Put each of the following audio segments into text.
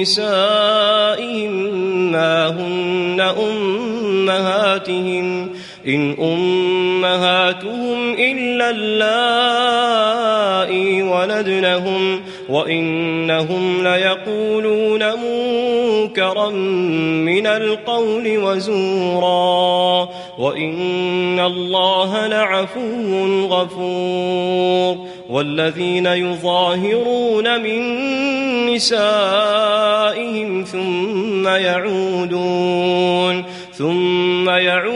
نسائهم ما هن امهاتهم إن أمهاتهم إلا اللائي ولدنهم. وإنهم ليقولون منكرا من القول وزورا وإن الله لعفو غفور والذين يظاهرون من نسائهم ثم يعودون ثم يعودون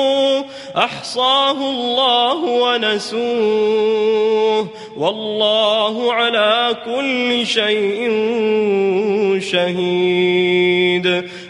أحصاه الله ونسوه والله على كل شيء شهيد.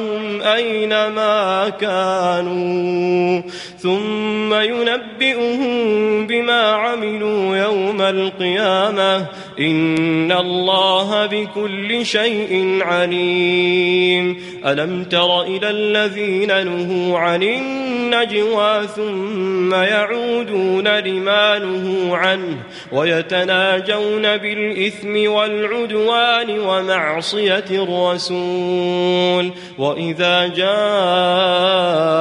معهم أينما كانوا ثم ينبئهم بما عملوا يوم القيامة إن الله بكل شيء عليم. ألم تر إلى الذين نهوا عن النجوى ثم يعودون لما نهوا عنه ويتناجون بالإثم والعدوان ومعصية الرسول. وإذا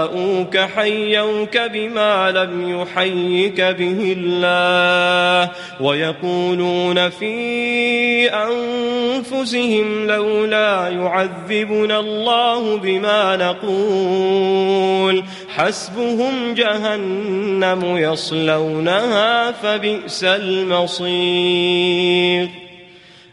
جاءوك حيوك بما لم يحيك به الله ويقولون في أنفسهم لولا يعذبنا الله بما نقول. حسبهم جهنم يصلونها فبئس المصير.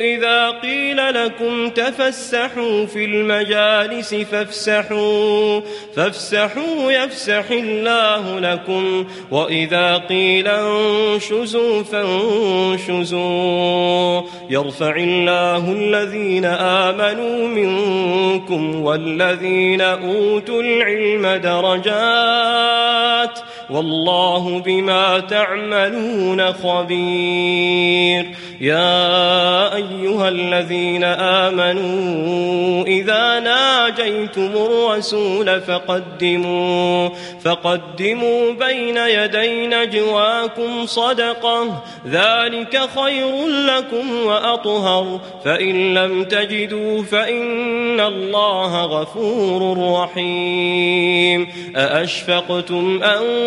إذا قيل لكم تفسحوا في المجالس فافسحوا فافسحوا يفسح الله لكم. وإذا قيل انشزوا فانشزوا. يرفع الله الذين آمنوا منكم والذين أوتوا العلم درجات. والله بما تعملون خبير. يا أيها الذين آمنوا إذا ناجيتم الرسول فقدموا فقدموا بين يدي نجواكم صدقة ذلك خير لكم وأطهر. فإن لم تجدوا فإن الله غفور رحيم. أأشفقتم أن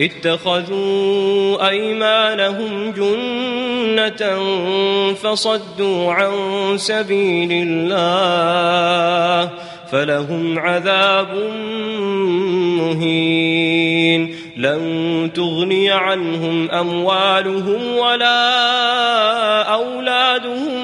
اتخذوا أيمانهم جنة فصدوا عن سبيل الله فلهم عذاب مهين. لن تغني عنهم أموالهم ولا أولادهم